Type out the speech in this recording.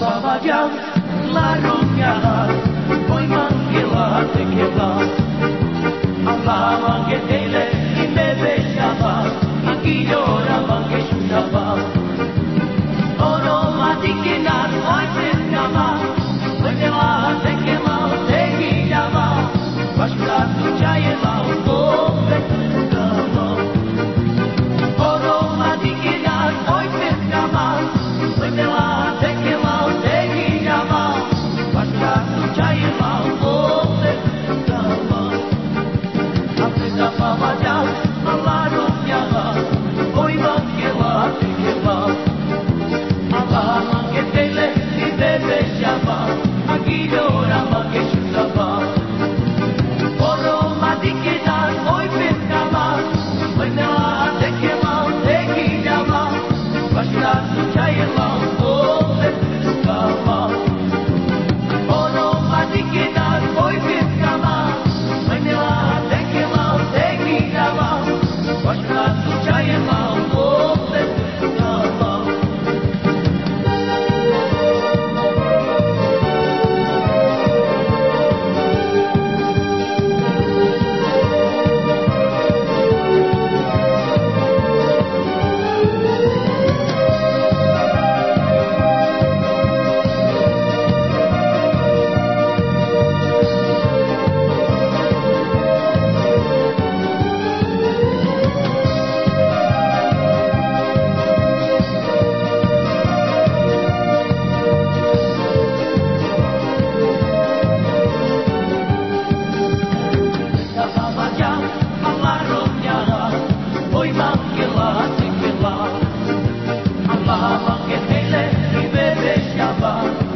Bağlayacağım, la ruh. Allahu